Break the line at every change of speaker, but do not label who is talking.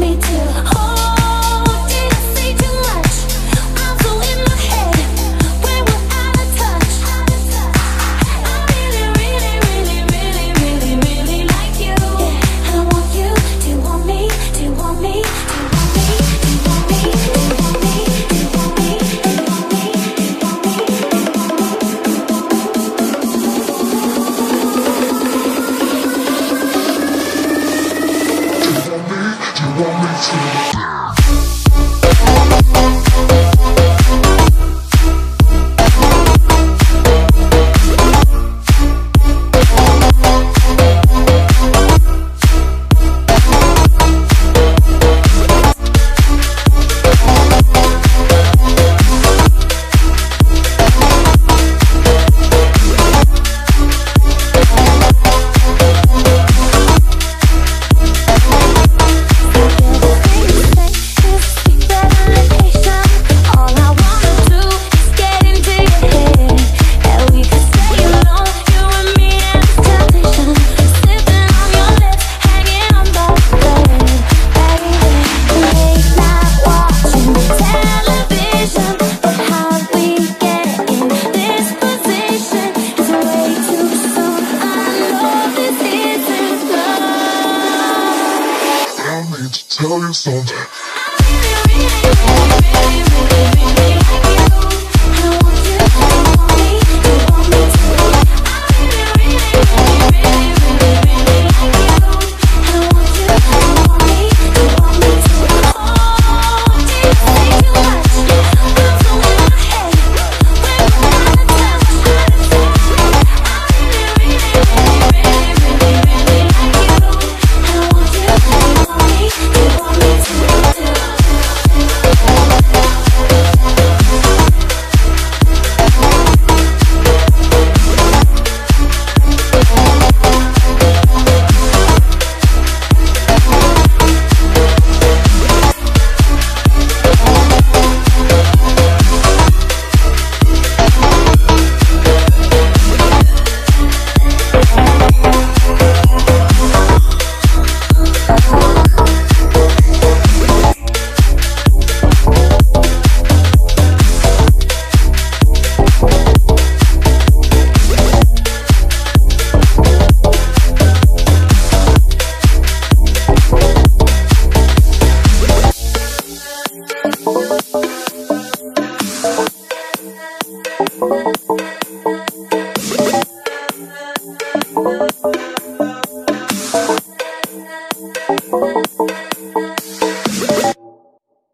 me to
want me to. Tell you something.